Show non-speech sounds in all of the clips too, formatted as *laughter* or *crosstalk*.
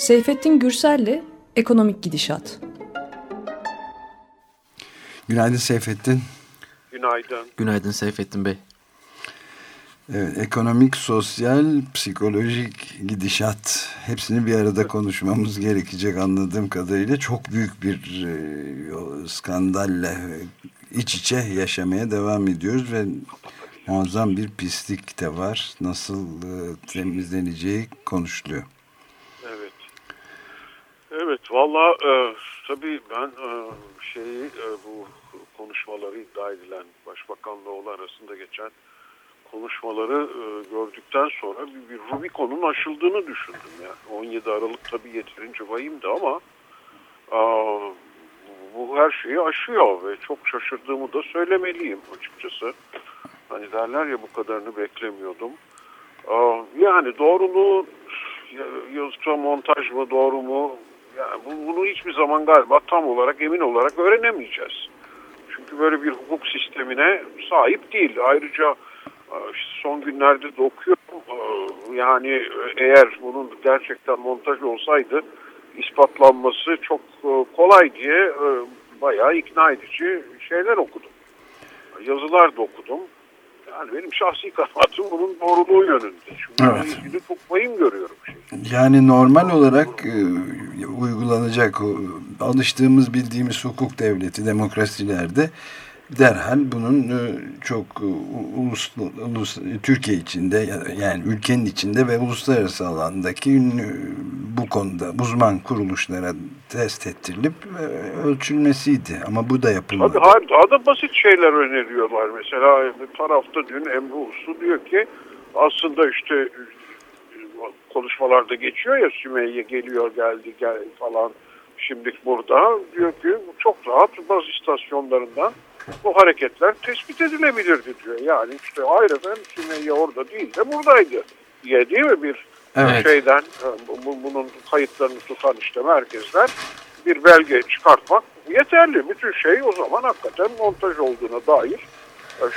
Seyfettin Gürsel'le Ekonomik Gidişat. Günaydın Seyfettin. Günaydın. Günaydın Seyfettin Bey. Evet, ekonomik, sosyal, psikolojik gidişat hepsini bir arada konuşmamız gerekecek anladığım kadarıyla. Çok büyük bir e, skandalle iç içe yaşamaya devam ediyoruz ve muazzam bir pislik de var. Nasıl e, temizleneceği konuşuluyor. Valla e, tabii ben e, şeyi e, bu konuşmaları iddia edilen Başbakanla oğlu arasında geçen konuşmaları e, gördükten sonra bir, bir Rubikon'un aşıldığını düşündüm. Yani 17 Aralık tabii yeterince vahimdi ama aa, bu her şeyi aşıyor ve çok şaşırdığımı da söylemeliyim açıkçası. Hani derler ya bu kadarını beklemiyordum. Aa, yani doğruluğu yazıcı montaj mı doğru mu? Yani bunu hiçbir zaman galiba tam olarak emin olarak öğrenemeyeceğiz. Çünkü böyle bir hukuk sistemine sahip değil. Ayrıca son günlerde de okuyorum. Yani eğer bunun gerçekten montaj olsaydı ispatlanması çok kolay diye bayağı ikna edici şeyler okudum. Yazılar da okudum. Yani benim şahsi kanaatim bunun doğruluğu yönünde. Çünkü evet. ilgili çok vahim görüyorum. Şey. Yani normal olarak e, uygulanacak alıştığımız bildiğimiz hukuk devleti demokrasilerde derhal bunun e, çok e, ulus, ulus Türkiye içinde yani ülkenin içinde ve uluslararası alandaki bu konuda uzman kuruluşlara test ettirilip e, ölçülmesiydi. Ama bu da yapılmadı. Tabii daha da basit şeyler öneriyorlar. Mesela bir tarafta dün Emre Uslu diyor ki aslında işte konuşmalarda geçiyor ya Sümeyye geliyor geldi gel falan şimdilik burada diyor ki çok rahat baz istasyonlarından bu hareketler tespit edilebilirdi diyor. Yani işte ayrıca Sümeyye orada değil de buradaydı diye değil mi bir evet. şeyden bunun kayıtlarını tutan işte merkezler bir belge çıkartmak yeterli. Bütün şey o zaman hakikaten montaj olduğuna dair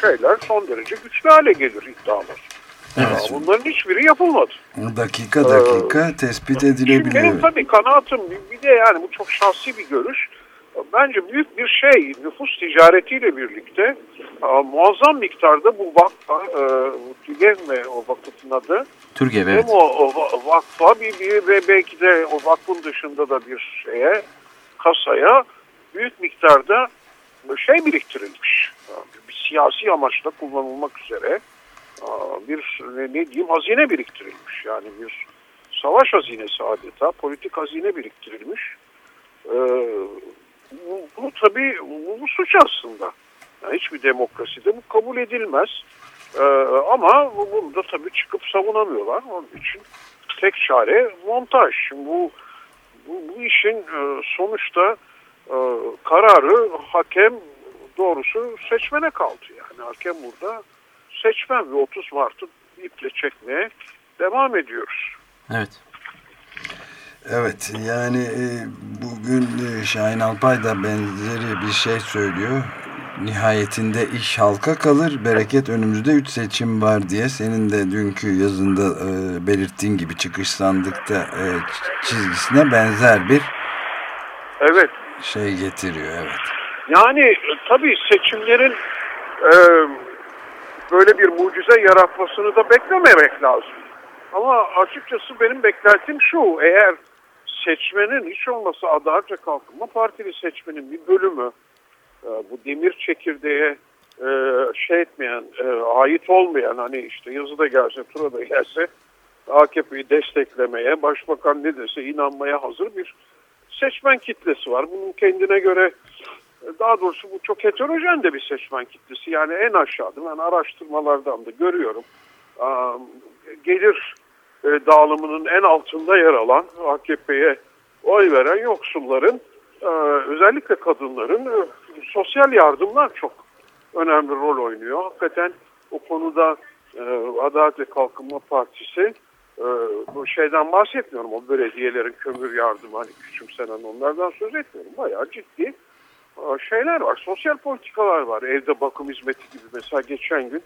şeyler son derece güçlü hale gelir iddialar. Evet. Bunların hiçbiri yapılmadı. Dakika dakika ee, tespit edilebiliyor. Benim tabii kanaatim bir de yani bu çok şahsi bir görüş bence büyük bir şey nüfus ticaretiyle birlikte muazzam miktarda bu vakfa, e, TÜGEV mi o vakıfın adı? TÜRGEV evet. O, o vakfa bir, bir ve belki de o vakfın dışında da bir şeye kasaya büyük miktarda şey biriktirilmiş. Bir siyasi amaçla kullanılmak üzere bir ne diyeyim hazine biriktirilmiş. Yani bir savaş hazinesi adeta politik hazine biriktirilmiş. Ee, bu, bu tabii bu, bu suç aslında. Yani hiçbir demokraside bu kabul edilmez. Ee, ama bunu da tabii çıkıp savunamıyorlar. Onun için tek çare montaj. Şimdi bu, bu, bu işin e, sonuçta e, kararı hakem doğrusu seçmene kaldı. Yani hakem burada seçmen ve 30 Mart'ı iple çekmeye devam ediyoruz. Evet. Evet yani e, bugün e, Şahin Alpay da benzeri bir şey söylüyor. Nihayetinde iş halka kalır, bereket önümüzde üç seçim var diye senin de dünkü yazında e, belirttiğin gibi çıkış sandıkta çizgisine benzer bir evet şey getiriyor. Evet. Yani tabii seçimlerin e, böyle bir mucize yaratmasını da beklememek lazım. Ama açıkçası benim beklentim şu, eğer seçmenin hiç olmasa Adalet ve Kalkınma Partili seçmenin bir bölümü e, bu demir çekirdeğe e, şey etmeyen, e, ait olmayan hani işte yazıda gelse, tura da gelse AKP'yi desteklemeye, başbakan ne dese inanmaya hazır bir seçmen kitlesi var. Bunun kendine göre daha doğrusu bu çok heterojen de bir seçmen kitlesi. Yani en aşağıda ben araştırmalardan da görüyorum. Gelir e, dağılımının en altında yer alan AKP'ye oy veren yoksulların e, özellikle kadınların e, sosyal yardımlar çok önemli rol oynuyor. Hakikaten o konuda Adalet ve Kalkınma Partisi bu şeyden bahsetmiyorum. O belediyelerin kömür yardımı hani küçümsenen onlardan söz etmiyorum. Bayağı ciddi şeyler var. Sosyal politikalar var. Evde bakım hizmeti gibi mesela geçen gün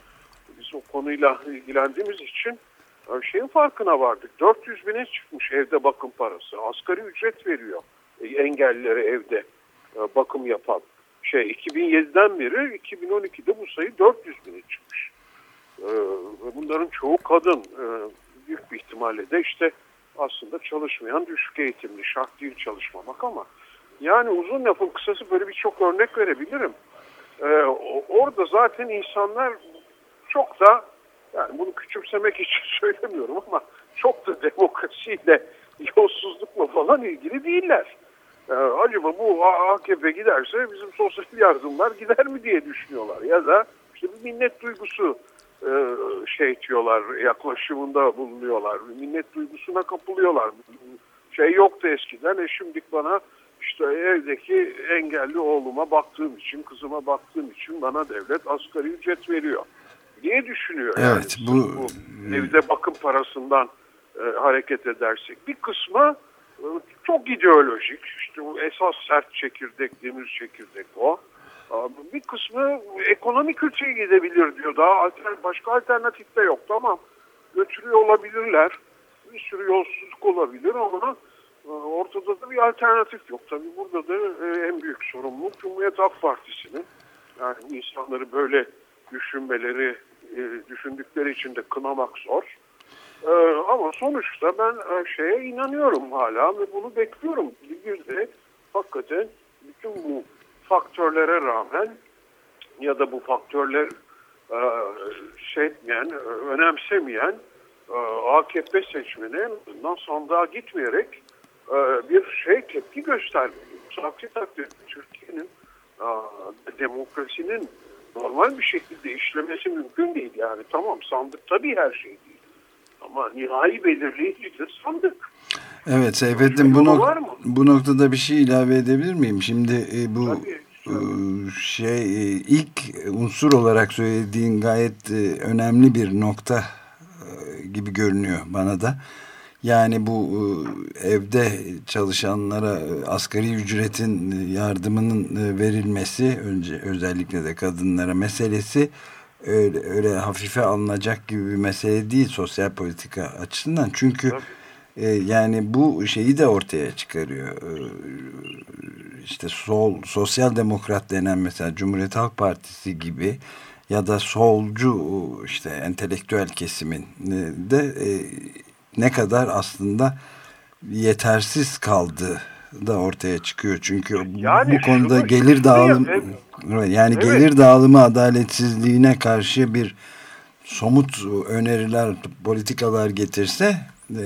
biz o konuyla ilgilendiğimiz için şeyin farkına vardık. 400 bine çıkmış evde bakım parası. Asgari ücret veriyor engellilere evde bakım yapan. Şey 2007'den beri 2012'de bu sayı 400 bine çıkmış. Bunların çoğu kadın. Büyük bir ihtimalle de işte aslında çalışmayan düşük eğitimli şart değil çalışmamak ama yani uzun lafın kısası böyle birçok örnek verebilirim. Orada zaten insanlar çok da yani bunu küçümsemek *laughs* için söylemiyorum ama çok da demokrasiyle yolsuzlukla falan ilgili değiller. Ee, acaba bu AKP giderse bizim sosyal *laughs* yardımlar gider mi diye düşünüyorlar ya da işte bir minnet duygusu e, şey diyorlar yaklaşımında bulunuyorlar. Minnet duygusuna kapılıyorlar. Şey yoktu eskiden e şimdi bana işte evdeki engelli oğluma baktığım için, kızıma baktığım için bana devlet asgari ücret veriyor. Niye düşünüyor? Evet, yani? bu, bu evde bakım parasından e, hareket edersek. Bir kısmı e, çok ideolojik. İşte bu esas sert çekirdek, demir çekirdek o. Bir kısmı ekonomik ülkeye gidebilir diyor. Daha alter, başka alternatif de yok. Tamam götürüyor olabilirler. Bir sürü yolsuzluk olabilir ama e, ortada da bir alternatif yok. Tabii burada da e, en büyük sorumluluk Cumhuriyet Halk Partisi'nin. Yani insanları böyle düşünmeleri, e, düşündükleri için de kınamak zor. Ama sonuçta ben şeye inanıyorum hala ve bunu bekliyorum. Bir günde hakikaten bütün bu faktörlere rağmen ya da bu faktörler şey etmeyen, önemsemeyen AKP seçmeni sandığa gitmeyerek bir şey tepki göstermeli. Aksi takdirde Türkiye'nin demokrasinin normal bir şekilde işlemesi mümkün değil. Yani tamam sandık tabii her şey değil. Ama nihai belirleyici de sandık. Evet Seyfettin bu, nok bu noktada bir şey ilave edebilir miyim? Şimdi e, bu tabii. E, şey e, ilk unsur olarak söylediğin gayet e, önemli bir nokta gibi görünüyor bana da. Yani bu e, evde çalışanlara e, asgari ücretin yardımının e, verilmesi önce özellikle de kadınlara meselesi öyle, öyle hafife alınacak gibi bir mesele değil sosyal politika açısından. Çünkü yani bu şeyi de ortaya çıkarıyor. işte sol, sosyal demokrat denen mesela Cumhuriyet Halk Partisi gibi ya da solcu işte entelektüel kesimin de ne kadar aslında yetersiz kaldı da ortaya çıkıyor. Çünkü yani bu konuda şunu, gelir dağılım evet. yani evet. gelir dağılımı adaletsizliğine karşı bir somut öneriler, politikalar getirse e,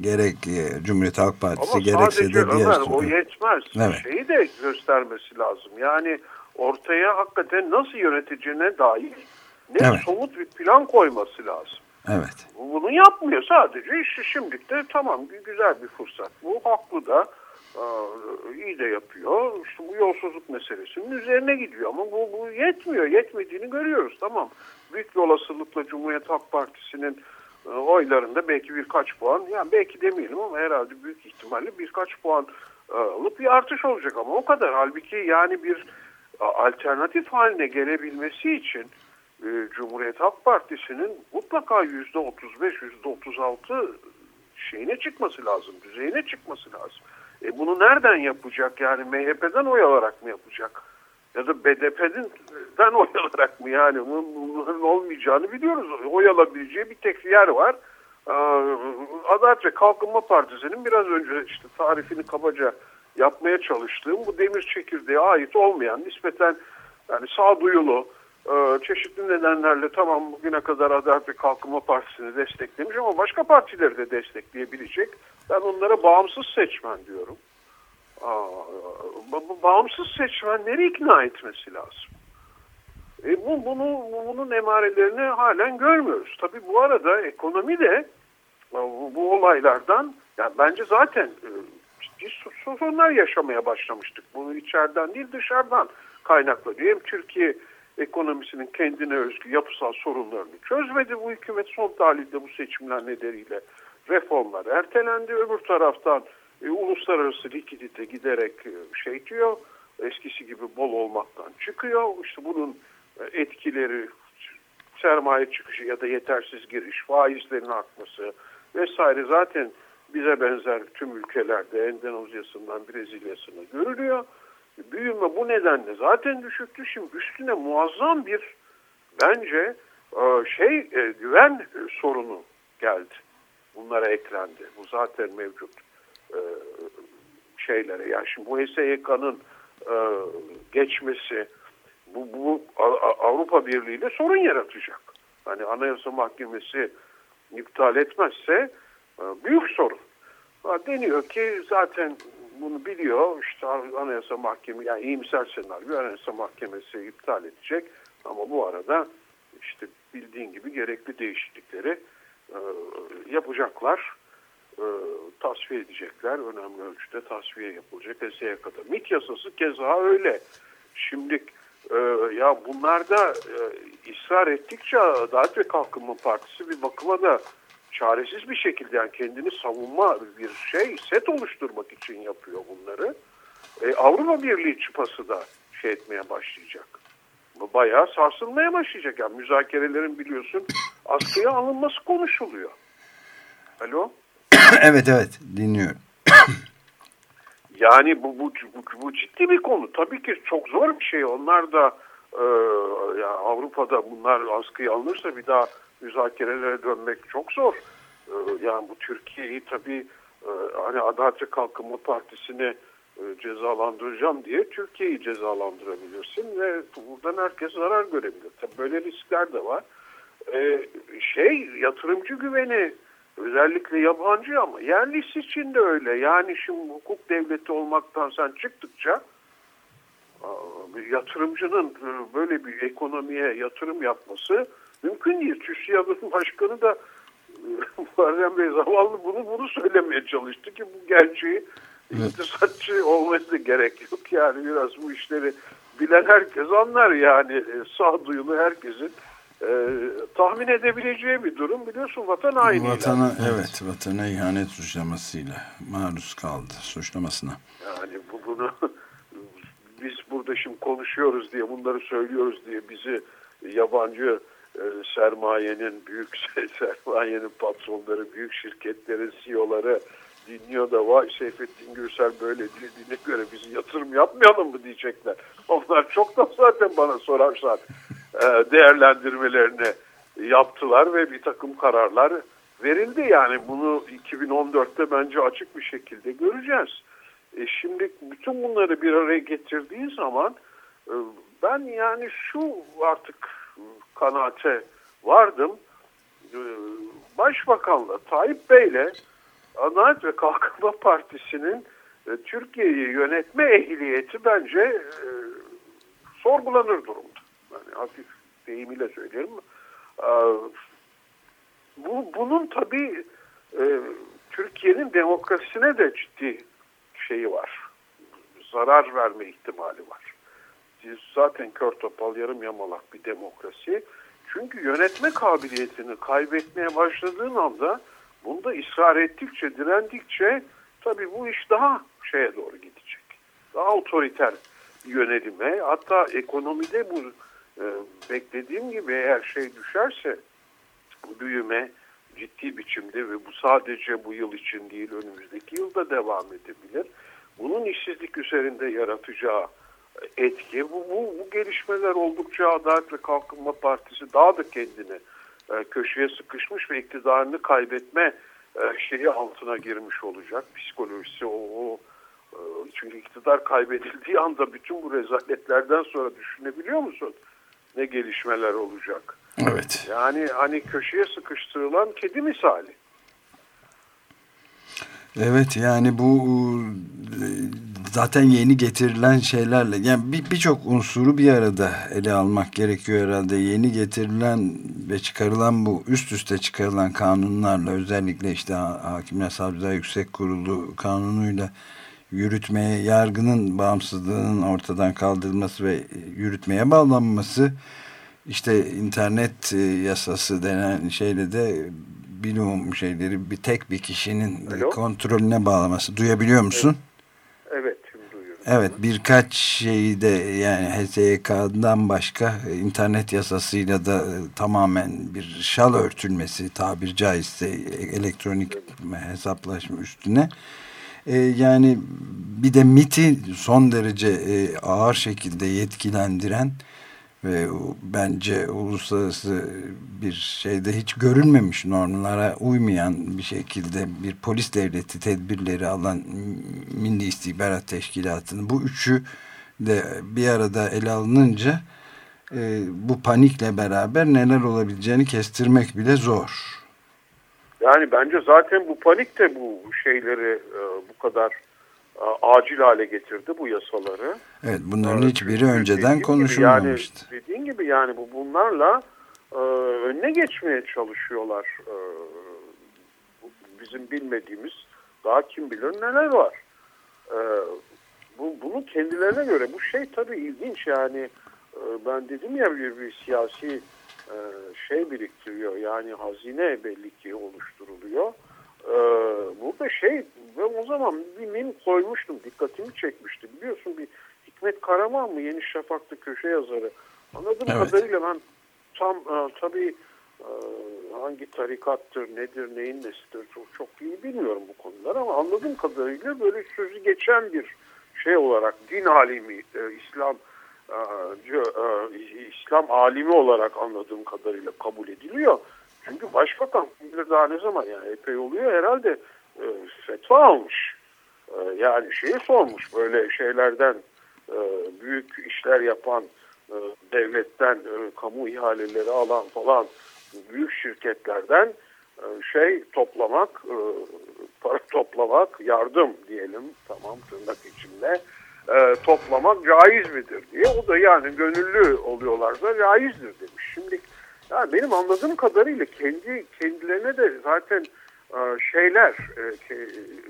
gerek e, Cumhuriyet Halk Partisi Ama gerekse de diğer Ömer, o yetmez. Evet. Şeyi de göstermesi lazım. Yani ortaya hakikaten nasıl yöneteceğine dair ne evet. somut bir plan koyması lazım. Evet. Bunu yapmıyor sadece. İşte şimdilik de tamam güzel bir fırsat. Bu haklı da iyi de yapıyor. İşte bu yolsuzluk meselesinin üzerine gidiyor ama bu, bu yetmiyor. Yetmediğini görüyoruz. Tamam. Büyük bir olasılıkla Cumhuriyet Halk Partisi'nin oylarında belki birkaç puan, yani belki demeyelim ama herhalde büyük ihtimalle birkaç puan alıp bir artış olacak ama o kadar. Halbuki yani bir alternatif haline gelebilmesi için e, Cumhuriyet Halk Partisi'nin mutlaka yüzde 35, yüzde 36 şeyine çıkması lazım, düzeyine çıkması lazım. E bunu nereden yapacak? Yani MHP'den oy alarak mı yapacak? Ya da BDP'den oy alarak mı? Yani bunların olmayacağını biliyoruz. Oy alabileceği bir tek yer var. Adalet ve Kalkınma Partisi'nin biraz önce işte tarifini kabaca yapmaya çalıştığım bu demir çekirdeğe ait olmayan nispeten yani sağduyulu, ee, çeşitli nedenlerle tamam bugüne kadar Adalet ve Kalkınma Partisi'ni desteklemiş ama başka partileri de destekleyebilecek. Ben onlara bağımsız seçmen diyorum. Bağımsız seçmenleri ikna etmesi lazım. E bu, bunu, bunun emarelerini halen görmüyoruz. Tabii bu arada ekonomi de bu, bu olaylardan yani bence zaten e, ciddi sorunlar yaşamaya başlamıştık. Bunu içeriden değil dışarıdan kaynaklanıyor. Hem Türkiye ekonomisinin kendine özgü yapısal sorunlarını çözmedi. Bu hükümet son tahlilde bu seçimler nedeniyle reformlar ertelendi. Öbür taraftan e, uluslararası likidite giderek e, şey diyor, eskisi gibi bol olmaktan çıkıyor. İşte bunun e, etkileri sermaye çıkışı ya da yetersiz giriş, faizlerin artması vesaire zaten bize benzer tüm ülkelerde Endonezya'sından Brezilya'sına görülüyor. Büyüme bu nedenle zaten düşüktü. Şimdi üstüne muazzam bir bence e, şey e, güven sorunu geldi. Bunlara eklendi. Bu zaten mevcut e, şeylere. Yani şimdi bu SYK'nın geçmesi bu, bu Avrupa Birliği ile sorun yaratacak. Hani Anayasa Mahkemesi iptal etmezse büyük sorun. Deniyor ki zaten bunu biliyor. İşte Anayasa Mahkemesi yani iyimser senaryo Anayasa Mahkemesi iptal edecek. Ama bu arada işte bildiğin gibi gerekli değişiklikleri e, yapacaklar. E, tasfiye edecekler. Önemli ölçüde tasfiye yapılacak. ESE'ye kadar. MİT yasası keza öyle. Şimdi e, ya bunlarda e, ısrar ettikçe Adalet ve Kalkınma Partisi bir bakıma da çaresiz bir şekilde yani kendini savunma bir şey set oluşturmak için yapıyor bunları. E, Avrupa Birliği çıpası da şey etmeye başlayacak. Bayağı sarsılmaya başlayacak. Yani müzakerelerin biliyorsun askıya alınması konuşuluyor. Alo? *coughs* evet evet dinliyorum. *coughs* yani bu, bu, bu, bu ciddi bir konu. Tabii ki çok zor bir şey. Onlar da e, yani Avrupa'da bunlar askıya alınırsa bir daha müzakerelere dönmek çok zor. Ee, yani bu Türkiye'yi tabii e, hani Adalet ve Kalkınma Partisi'ni e, cezalandıracağım diye Türkiye'yi cezalandırabilirsin ve buradan herkes zarar görebilir. Tabii böyle riskler de var. Ee, şey yatırımcı güveni özellikle yabancı ama yerlisi için de öyle. Yani şimdi hukuk devleti olmaktan sen çıktıkça yatırımcının e, böyle bir ekonomiye yatırım yapması mümkün değil. TÜSİAD'ın başkanı da *laughs* Muharrem Bey zavallı bunu bunu söylemeye çalıştı ki bu gerçeği evet. iktisatçı olmaya da gerek yok. Yani biraz bu işleri bilen herkes anlar yani e, sağduyulu herkesin e, tahmin edebileceği bir durum biliyorsun vatan haini. Vatana, evet vatana ihanet suçlamasıyla maruz kaldı suçlamasına. Yani bu, bunu *laughs* biz burada şimdi konuşuyoruz diye bunları söylüyoruz diye bizi yabancı sermayenin, büyük *laughs* sermayenin patronları, büyük şirketlerin CEO'ları dinliyor da vay Seyfettin Gürsel böyle dediğine göre bizi yatırım yapmayalım mı diyecekler. Onlar çok da zaten bana sorarsan e, değerlendirmelerini yaptılar ve bir takım kararlar verildi. Yani bunu 2014'te bence açık bir şekilde göreceğiz. E şimdi bütün bunları bir araya getirdiği zaman e, ben yani şu artık kanaate vardım. Ee, Başbakanla Tayyip Bey'le Adalet ve Kalkınma Partisi'nin e, Türkiye'yi yönetme ehliyeti bence e, sorgulanır durumda. Yani hafif deyimiyle söyleyelim. E, bu, bunun tabii e, Türkiye'nin demokrasisine de ciddi şeyi var. Zarar verme ihtimali var zaten kör topal yarım yamalak bir demokrasi. Çünkü yönetme kabiliyetini kaybetmeye başladığın anda bunda ısrar ettikçe, direndikçe tabii bu iş daha şeye doğru gidecek. Daha otoriter yönelime hatta ekonomide bu e, beklediğim gibi eğer şey düşerse büyüme ciddi biçimde ve bu sadece bu yıl için değil önümüzdeki yılda devam edebilir. Bunun işsizlik üzerinde yaratacağı etki. Bu, bu, bu gelişmeler oldukça Adalet ve Kalkınma Partisi daha da kendini e, köşeye sıkışmış ve iktidarını kaybetme e, şeyi altına girmiş olacak. Psikolojisi o, o e, çünkü iktidar kaybedildiği anda bütün bu rezaletlerden sonra düşünebiliyor musun? Ne gelişmeler olacak? Evet. Yani hani köşeye sıkıştırılan kedi misali. Evet yani bu zaten yeni getirilen şeylerle yani birçok bir unsuru bir arada ele almak gerekiyor herhalde. Yeni getirilen ve çıkarılan bu üst üste çıkarılan kanunlarla özellikle işte Hakimler Savcılar Yüksek Kurulu kanunuyla yürütmeye, yargının bağımsızlığının ortadan kaldırılması ve yürütmeye bağlanması işte internet e, yasası denen şeyle de bilim şeyleri bir tek bir kişinin Alo? kontrolüne bağlaması. Duyabiliyor musun? Evet, evet birkaç şeyi de yani HSYK'dan başka internet yasasıyla da e, tamamen bir şal örtülmesi tabir caizse elektronik hesaplaşma üstüne. Ee, yani bir de MIT'i son derece e, ağır şekilde yetkilendiren ve bence uluslararası bir şeyde hiç görülmemiş normlara uymayan bir şekilde bir polis devleti tedbirleri alan Milli İstihbarat Teşkilatı'nın bu üçü de bir arada ele alınınca e, bu panikle beraber neler olabileceğini kestirmek bile zor. Yani bence zaten bu panik de bu şeyleri e, bu kadar acil hale getirdi bu yasaları. Evet bunların hiçbiri önceden konuşulmamıştı. Yani, dediğin gibi yani bu bunlarla e, önüne geçmeye çalışıyorlar. E, bizim bilmediğimiz daha kim bilir neler var. E, bu, bunu kendilerine göre bu şey tabii ilginç yani e, ben dedim ya bir, bir siyasi e, şey biriktiriyor yani hazine belli ki oluşturuluyor. E, burada şey ve o zaman bir mim koymuştum dikkatimi çekmişti biliyorsun bir Hikmet Karaman mı Yeni Şafak'ta köşe yazarı anladığım evet. kadarıyla ben tam e, tabii hangi tarikattır, nedir, neyin nesidir çok, çok iyi bilmiyorum bu konular ama anladığım kadarıyla böyle sözü geçen bir şey olarak din alimi, İslam İslam alimi olarak anladığım kadarıyla kabul ediliyor. Çünkü başbakan bilir daha ne zaman yani epey oluyor herhalde e, fetva almış. E, yani şeyi sormuş böyle şeylerden e, büyük işler yapan e, devletten e, kamu ihaleleri alan falan büyük şirketlerden e, şey toplamak e, para toplamak yardım diyelim tamam tırnak içinde e, toplamak caiz midir diye. O da yani gönüllü oluyorlarsa caizdir demiş. Şimdi yani benim anladığım kadarıyla kendi kendilerine de zaten e, şeyler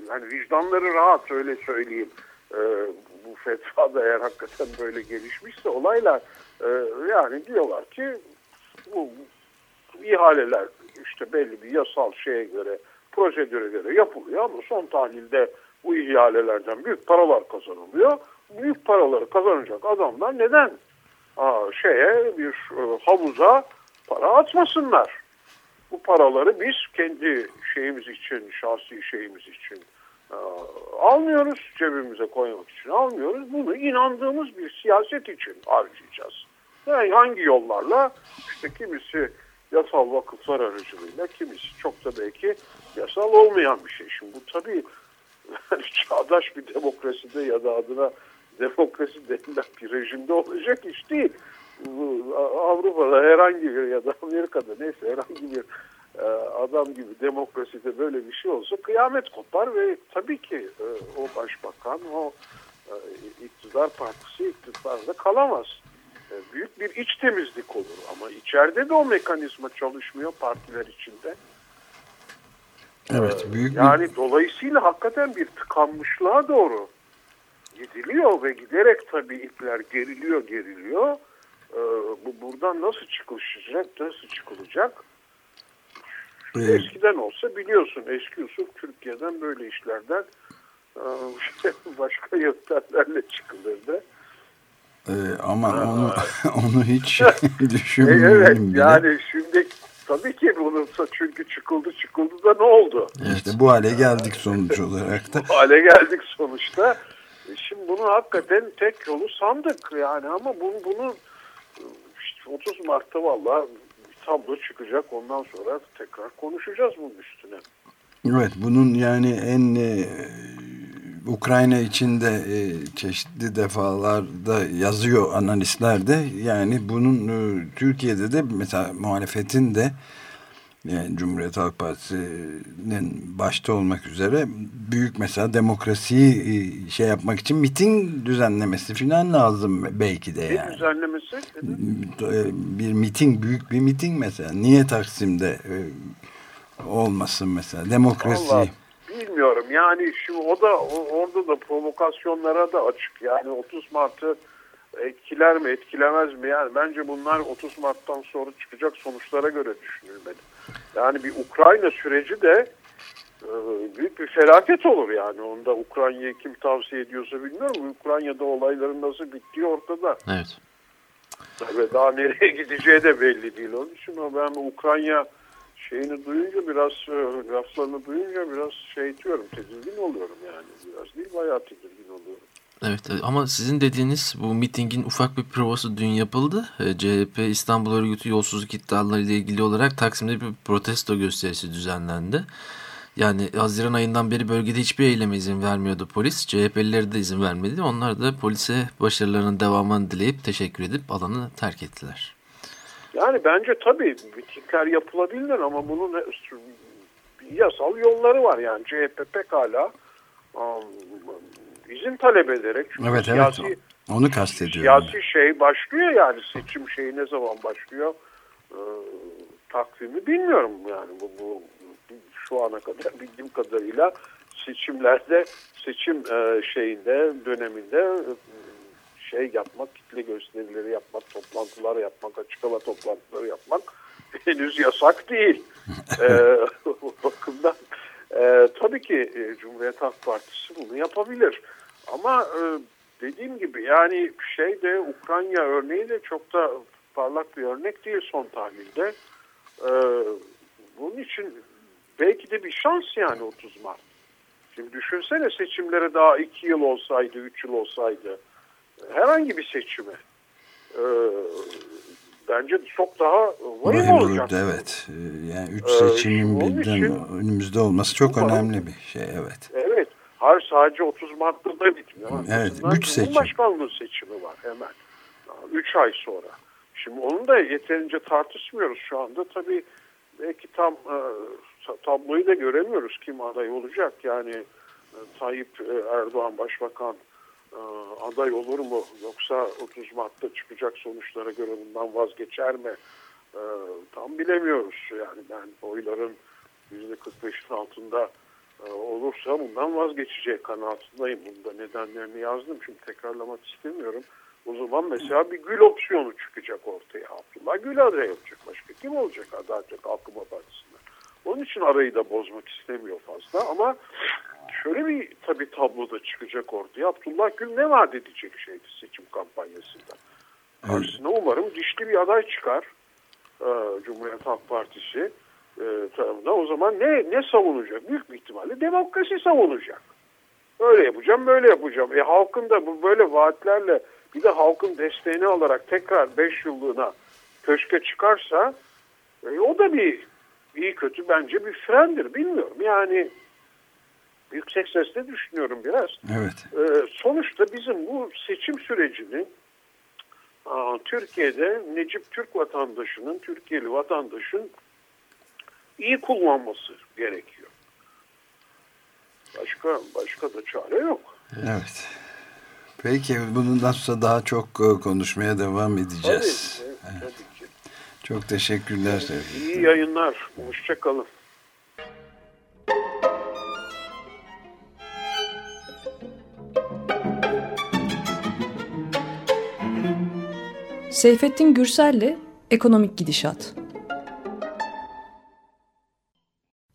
yani vicdanları rahat öyle söyleyeyim. E, bu fetva da eğer hakikaten böyle gelişmişse olaylar yani diyorlar ki bu, ihaleler işte belli bir yasal şeye göre prosedüre göre yapılıyor ama son tahlilde bu ihalelerden büyük paralar kazanılıyor. Büyük paraları kazanacak adamlar neden Aa, şeye bir havuza para atmasınlar? Bu paraları biz kendi şeyimiz için, şahsi şeyimiz için e, almıyoruz, cebimize koymak için almıyoruz. Bunu inandığımız bir siyaset için harcayacağız. Yani hangi yollarla? İşte kimisi yasal vakıflar aracılığıyla, kimisi çok da belki yasal olmayan bir şey. Şimdi bu tabii *laughs* çağdaş bir demokraside ya da adına demokrasi denilen bir rejimde olacak iş değil. Avrupa'da herhangi bir ya da Amerika'da neyse herhangi bir e, adam gibi demokraside böyle bir şey olsa kıyamet kopar ve tabii ki e, o başbakan, o e, iktidar partisi iktidarda kalamaz. Büyük bir iç temizlik olur ama içeride de o mekanizma çalışmıyor partiler içinde. Evet, büyük yani bir... dolayısıyla hakikaten bir tıkanmışlığa doğru gidiliyor ve giderek tabii ipler geriliyor geriliyor. Ee, bu buradan nasıl çıkılacak, nasıl çıkılacak? Evet. Eskiden olsa biliyorsun eski usul Türkiye'den böyle işlerden e, *laughs* başka yöntemlerle çıkılırdı. Ee, ama onu *laughs* onu hiç düşünmüyorum *laughs* evet, bile. Yani şimdi Tabii ki bulunsa çünkü çıkıldı çıkıldı da ne oldu? İşte bu hale geldik sonuç olarak da. bu hale geldik sonuçta. E şimdi bunu hakikaten tek yolu sandık yani ama bunu, bunu 30 Mart'ta vallahi bir tablo çıkacak ondan sonra tekrar konuşacağız bunun üstüne. Evet bunun yani en e, Ukrayna içinde e, çeşitli defalarda yazıyor analistler de yani bunun e, Türkiye'de de mesela muhalefetin de yani Cumhuriyet Halk Partisi'nin başta olmak üzere büyük mesela demokrasiyi e, şey yapmak için miting düzenlemesi falan lazım belki de yani. Bir düzenlemesi? E, bir miting, büyük bir miting mesela. Niye Taksim'de e, olmasın mesela demokrasi? Allah bilmiyorum. Yani şimdi o da orada da provokasyonlara da açık. Yani 30 Mart'ı etkiler mi etkilemez mi? Yani bence bunlar 30 Mart'tan sonra çıkacak sonuçlara göre düşünülmeli. Yani bir Ukrayna süreci de büyük bir felaket olur yani. Onda Ukrayna'yı kim tavsiye ediyorsa bilmiyorum. Ukrayna'da olayların nasıl bittiği ortada. Evet. Ve daha nereye *laughs* gideceği de belli değil. Onun için ben Ukrayna şeyini duyunca biraz e, laflarını duyunca biraz şey diyorum tedirgin oluyorum yani. Biraz değil bayağı tedirgin oluyorum. Evet ama sizin dediğiniz bu mitingin ufak bir provası dün yapıldı. E, CHP İstanbul Örgütü yolsuzluk iddiaları ile ilgili olarak Taksim'de bir protesto gösterisi düzenlendi. Yani Haziran ayından beri bölgede hiçbir eyleme izin vermiyordu polis. CHP'lileri de izin vermedi. Onlar da polise başarılarının devamını dileyip teşekkür edip alanı terk ettiler. Yani bence tabii mitingler yapılabilir ama bunun yasal yolları var. Yani CHP pekala izin talep ederek. Evet siyasi, evet onu kastediyorum. Siyasi şey başlıyor yani seçim şeyi ne zaman başlıyor e, takvimi bilmiyorum yani bu, bu şu ana kadar bildiğim kadarıyla seçimlerde seçim e, şeyinde döneminde e, şey yapmak, kitle gösterileri yapmak, toplantılar yapmak, açık hava toplantıları yapmak *laughs* henüz yasak değil. *laughs* ee, bakımdan e, tabii ki e, Cumhuriyet Halk Partisi bunu yapabilir. Ama e, dediğim gibi yani şey de Ukrayna örneği de çok da parlak bir örnek değil son tahlilde. E, bunun için belki de bir şans yani 30 Mart. Şimdi düşünsene seçimlere daha 2 yıl olsaydı, 3 yıl olsaydı herhangi bir seçime e, bence çok daha vahim olacak. Evet. Yani 3 ee, seçimin birden önümüzde olması çok önemli bir şey. Evet. Evet. Sadece 30 Mart'ta da bitmiyor. Evet. 3 seçim. Cumhurbaşkanlığı seçimi var hemen. 3 ay sonra. Şimdi onu da yeterince tartışmıyoruz şu anda. Tabii belki tam e, tabloyu da göremiyoruz kim aday olacak. Yani e, Tayyip e, Erdoğan Başbakan aday olur mu yoksa 30 Mart'ta çıkacak sonuçlara göre bundan vazgeçer mi tam bilemiyoruz. Yani ben oyların %45'in altında olursa bundan vazgeçecek kanaatindeyim. Bunda nedenlerini yazdım çünkü tekrarlamak istemiyorum. O zaman mesela bir Gül opsiyonu çıkacak ortaya. Abdullah Gül aday olacak. Başka kim olacak Adalet Kalkınma Partisi'nde? Onun için arayı da bozmak istemiyor fazla ama şöyle bir tabii tabloda çıkacak ortaya. Abdullah Gül ne vaat edecek şeydi seçim kampanyasında. Karşısına umarım dişli bir aday çıkar. E, Cumhuriyet Halk Partisi e, tarafından. O zaman ne ne savunacak? Büyük bir ihtimalle demokrasi savunacak. Böyle yapacağım, böyle yapacağım. E halkın da bu böyle vaatlerle bir de halkın desteğini alarak tekrar 5 yıllığına köşke çıkarsa e, o da bir iyi kötü bence bir frendir. Bilmiyorum. Yani yüksek sesle düşünüyorum biraz. Evet. Ee, sonuçta bizim bu seçim sürecini aa, Türkiye'de Necip Türk vatandaşının, Türkiye'li vatandaşın iyi kullanması gerekiyor. Başka başka da çare yok. Evet. Peki bundan sonra daha çok e, konuşmaya devam edeceğiz. Tabii, evet, tabii ki. Çok teşekkürler. İyi yayınlar. Hoşçakalın. Seyfettin Gürsel'le Ekonomik Gidişat.